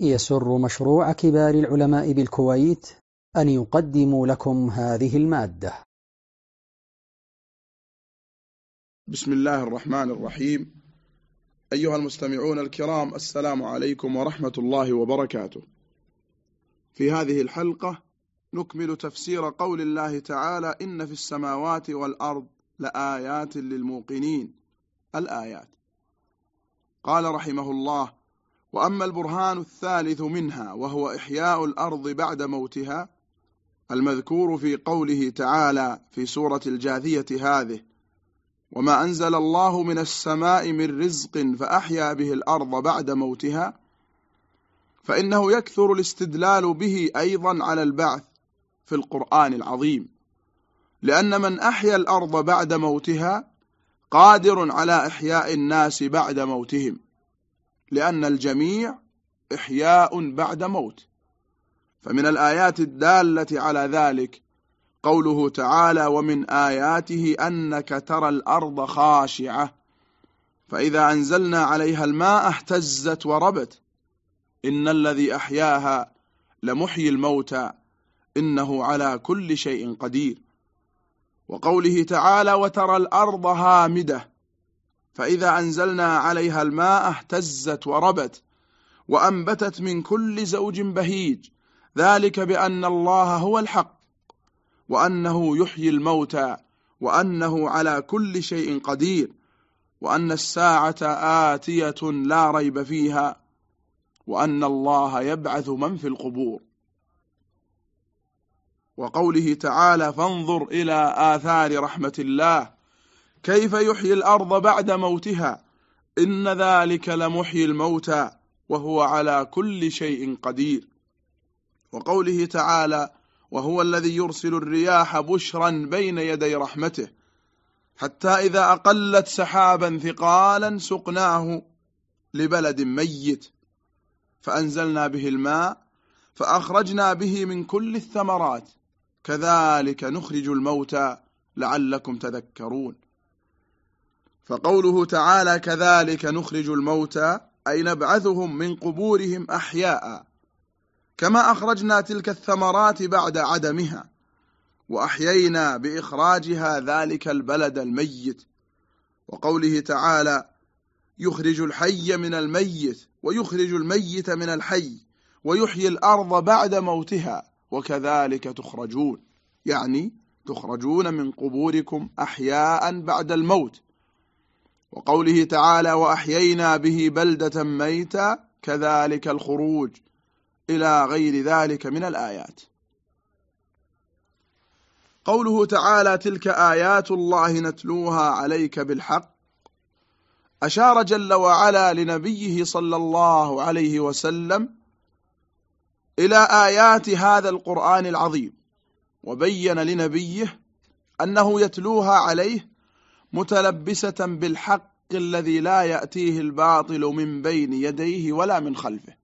يسر مشروع كبار العلماء بالكويت أن يقدم لكم هذه المادة. بسم الله الرحمن الرحيم. أيها المستمعون الكرام السلام عليكم ورحمة الله وبركاته. في هذه الحلقة نكمل تفسير قول الله تعالى إن في السماوات والأرض لآيات للموقنين. الآيات. قال رحمه الله وأما البرهان الثالث منها وهو إحياء الأرض بعد موتها المذكور في قوله تعالى في سورة الجاثية هذه وما أنزل الله من السماء من رزق فأحيا به الأرض بعد موتها فإنه يكثر الاستدلال به أيضا على البعث في القرآن العظيم لأن من أحيا الأرض بعد موتها قادر على إحياء الناس بعد موتهم لأن الجميع إحياء بعد موت. فمن الآيات الدالة على ذلك قوله تعالى ومن آياته أنك ترى الأرض خاشعة فإذا أنزلنا عليها الماء اهتزت وربت. إن الذي أحياها لمحيي الموتى إنه على كل شيء قدير. وقوله تعالى وترى الأرض هامدة فإذا أنزلنا عليها الماء اهتزت وربت وأنبتت من كل زوج بهيج ذلك بأن الله هو الحق وأنه يحيي الموتى وأنه على كل شيء قدير وأن الساعة آتية لا ريب فيها وأن الله يبعث من في القبور. وقوله تعالى فانظر إلى آثار رحمة الله كيف يحيي الأرض بعد موتها؟ إن ذلك لمحيي الموتى وهو على كل شيء قدير. وقوله تعالى وهو الذي يرسل الرياح بشرا بين يدي رحمته حتى إذا أقلت سحابا ثقالا سقناه لبلد ميت. فأنزلنا به الماء فأخرجنا به من كل الثمرات. كذلك نخرج الموتى لعلكم تذكرون. فقوله تعالى كذلك نخرج الموتى أي نبعثهم من قبورهم أحياء كما أخرجنا تلك الثمرات بعد عدمها وأحيينا بإخراجها ذلك البلد الميت. وقوله تعالى يخرج الحي من الميت ويخرج الميت من الحي ويحيي الأرض بعد موتها وكذلك تخرجون. يعني تخرجون من قبوركم أحياء بعد الموت. وقوله تعالى وأحيينا به بلدة ميتا كذلك الخروج إلى غير ذلك من الآيات. قوله تعالى تلك آيات الله نتلوها عليك بالحق. أشار جل وعلا لنبيه صلى الله عليه وسلم إلى آيات هذا القرآن العظيم وبين لنبيه أنه يتلوها عليه متلبسة بالحق الذي لا يأتيه الباطل من بين يديه ولا من خلفه.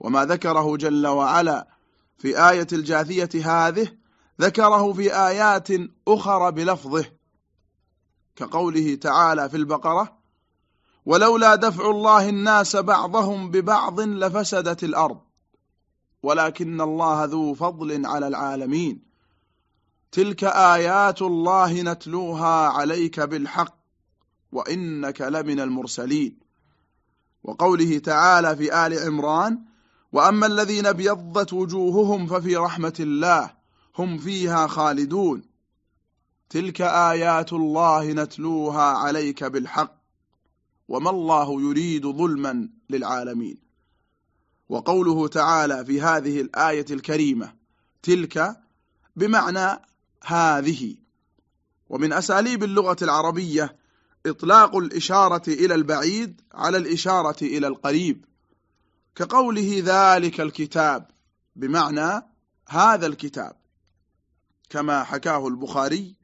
وما ذكره جل وعلا في آية الجاثية هذه ذكره في آيات أخرى بلفظه كقوله تعالى في البقرة ولولا دفع الله الناس بعضهم ببعض لفسدت الأرض ولكن الله ذو فضل على العالمين تلك آيات الله نتلوها عليك بالحق وإنك لمن المرسلين. وقوله تعالى في آل عمران وأما الذين ابيضت وجوههم ففي رحمة الله هم فيها خالدون. تلك آيات الله نتلوها عليك بالحق وما الله يريد ظلما للعالمين. وقوله تعالى في هذه الآية الكريمة تلك بمعنى هذه. ومن أساليب اللغة العربية إطلاق الإشارة إلى البعيد على الإشارة إلى القريب. كقوله ذلك الكتاب بمعنى هذا الكتاب. كما حكاه البخاري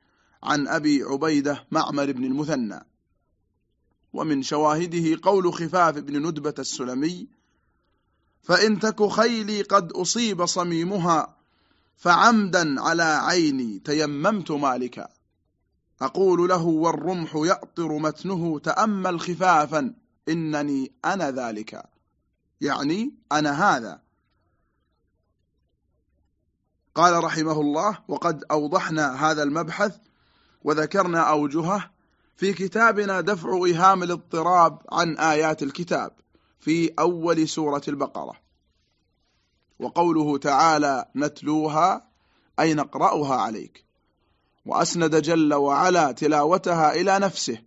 عن أبي عبيدة معمر بن المثنى. ومن شواهده قول خفاف بن ندبة السلمي فإن تك خيلي قد أصيب صميمها فعمدا على عيني تيممت مالكا. أقول له والرمح يأطر متنه تأمل خفافا إنني أنا ذلك. يعني أنا هذا. قال رحمه الله وقد أوضحنا هذا المبحث وذكرنا أوجهه في كتابنا دفع إيهام الاضطراب عن آيات الكتاب في أول سورة البقرة. وقوله تعالى نتلوها أي نقرأها عليك. وأسند جل وعلا تلاوتها إلى نفسه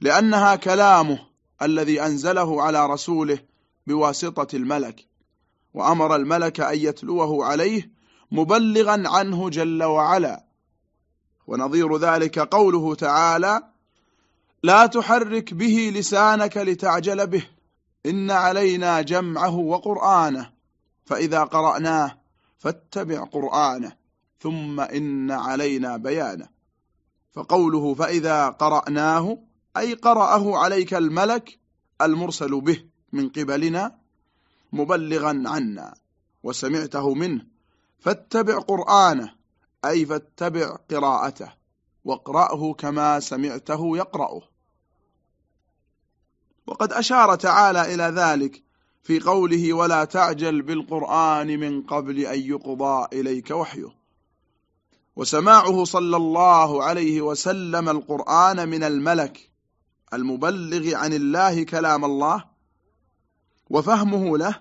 لأنها كلامه الذي أنزله على رسوله بواسطة الملك. وأمر الملك أن يتلوه عليه مبلغا عنه جل وعلا. ونظير ذلك قوله تعالى لا تحرك به لسانك لتعجل به إن علينا جمعه وقرآنه. فإذا قرأناه فاتبع قرآنه ثم إن علينا بيانه. فقوله فإذا قرأناه أي قرأه عليك الملك المرسل به من قبلنا مبلغا عنا وسمعته منه فاتبع قرآنه أي فاتبع قراءته واقرأه كما سمعته يقرأه. وقد أشار تعالى إلى ذلك في قوله ولا تعجل بالقرآن من قبل أن يقضى إليك وحيه. وسماعه صلى الله عليه وسلم القرآن من الملك المبلغ عن الله كلام الله وفهمه له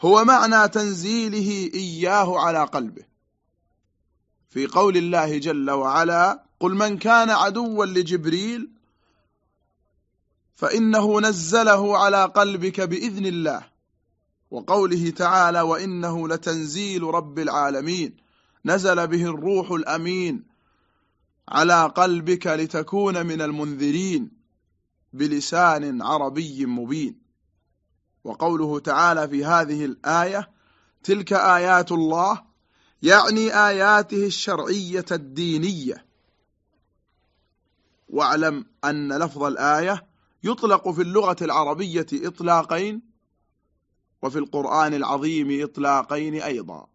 هو معنى تنزيله إياه على قلبه. في قول الله جل وعلا قل من كان عدوا لجبريل فإنه نزله على قلبك بإذن الله. وقوله تعالى وإنه لتنزيل رب العالمين. نزل به الروح الأمين على قلبك لتكون من المنذرين بلسان عربي مبين. وقوله تعالى في هذه الآية تلك آيات الله يعني آياته الشرعية الدينية. واعلم أن لفظ الآية يطلق في اللغة العربية إطلاقين وفي القرآن العظيم إطلاقين أيضا.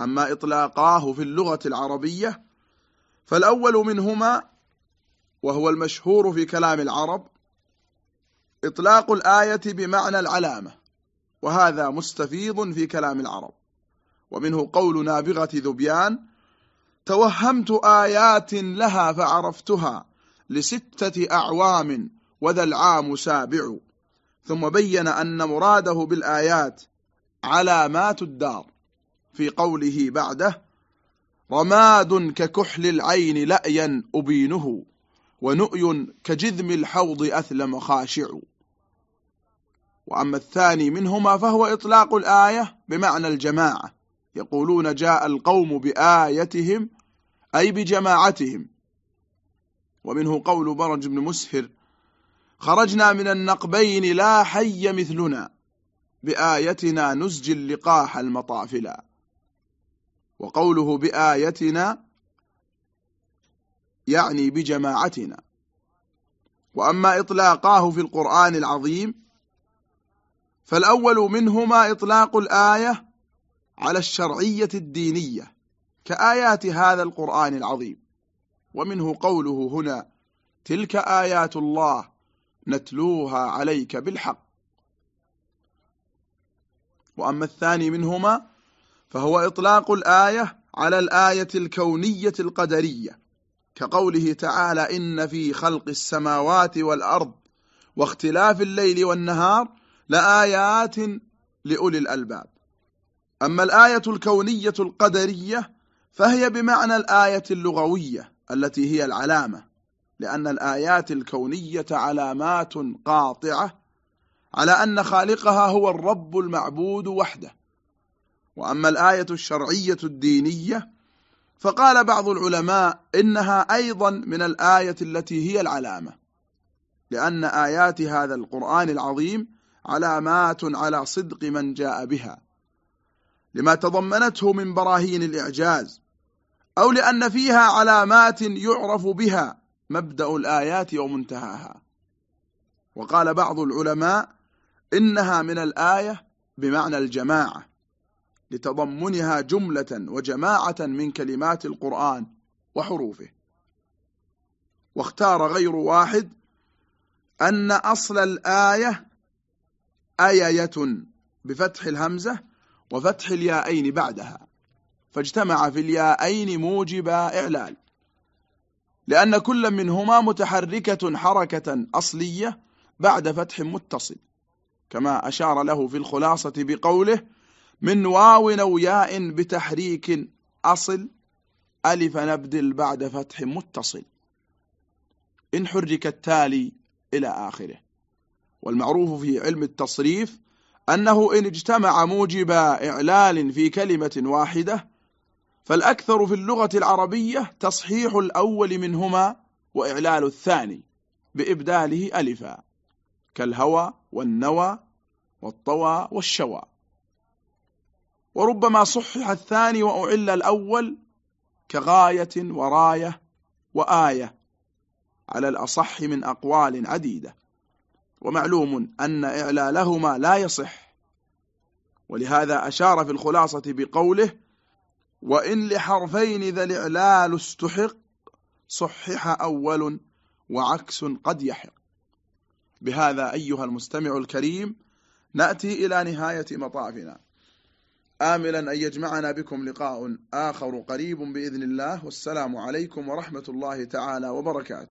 أما إطلاقاه في اللغة العربية فالأول منهما وهو المشهور في كلام العرب إطلاق الآية بمعنى العلامة وهذا مستفيض في كلام العرب. ومنه قول نابغة ذبيان توهمت آيات لها فعرفتها لستة أعوام وذا العام سابع. ثم بين أن مراده بالآيات علامات الدار في قوله بعده رماد ككحل العين لأيا أبينه ونؤي كجذم الحوض أثلم خاشع. وأما الثاني منهما فهو إطلاق الآية بمعنى الجماعة. يقولون جاء القوم بآيتهم أي بجماعتهم. ومنه قول برج بن مسهر خرجنا من النقبين لا حي مثلنا بآيتنا نسج اللقاح المطافلا وقوله بآيتنا يعني بجماعتنا. وأما إطلاقاه في القرآن العظيم فالأول منهما إطلاق الآية على الشرعية الدينية كآيات هذا القرآن العظيم. ومنه قوله هنا تلك آيات الله نتلوها عليك بالحق. وأما الثاني منهما فهو إطلاق الآية على الآية الكونية القدرية كقوله تعالى إن في خلق السماوات والأرض واختلاف الليل والنهار لآيات لأولي الألباب. أما الآية الكونية القدرية فهي بمعنى الآية اللغوية التي هي العلامة. لأن الآيات الكونية علامات قاطعة على أن خالقها هو الرب المعبود وحده. وأما الآية الشرعية الدينية فقال بعض العلماء إنها أيضا من الآية التي هي العلامة لأن آيات هذا القرآن العظيم علامات على صدق من جاء بها لما تضمنته من براهين الإعجاز أو لأن فيها علامات يعرف بها مبدأ الآيات ومنتهاها. وقال بعض العلماء إنها من الآية بمعنى الجماعة لتضمنها جملة وجماعة من كلمات القرآن وحروفه. واختار غير واحد أن أصل الآية أيية بفتح الهمزة وفتح الياءين بعدها فاجتمع في الياءين موجب إعلال. لأن كل منهما متحركة حركة أصلية بعد فتح متصل كما أشار له في الخلاصة بقوله من واو أو ياء بتحريك أصل ألف نبدل بعد فتح متصل. إن حرك التالي إلى آخره. والمعروف في علم التصريف أنه إن اجتمع موجب إعلال في كلمة واحدة فالأكثر في اللغة العربية تصحيح الأول منهما وإعلال الثاني بإبداله ألفا كالهوى والنوى والطوى والشوى. وربما صحح الثاني وأعل الأول كغاية وراية وآية على الأصح من أقوال عديدة. ومعلوم أن إعلالهما لا يصح ولهذا أشار في الخلاصة بقوله وإن لحرفين ذا الإعلال استحق صحح أول وعكس قد يحق. بهذا أيها المستمع الكريم نأتي إلى نهاية مطافنا. آملا أن يجمعنا بكم لقاء آخر قريب بإذن الله والسلام عليكم ورحمة الله تعالى وبركاته.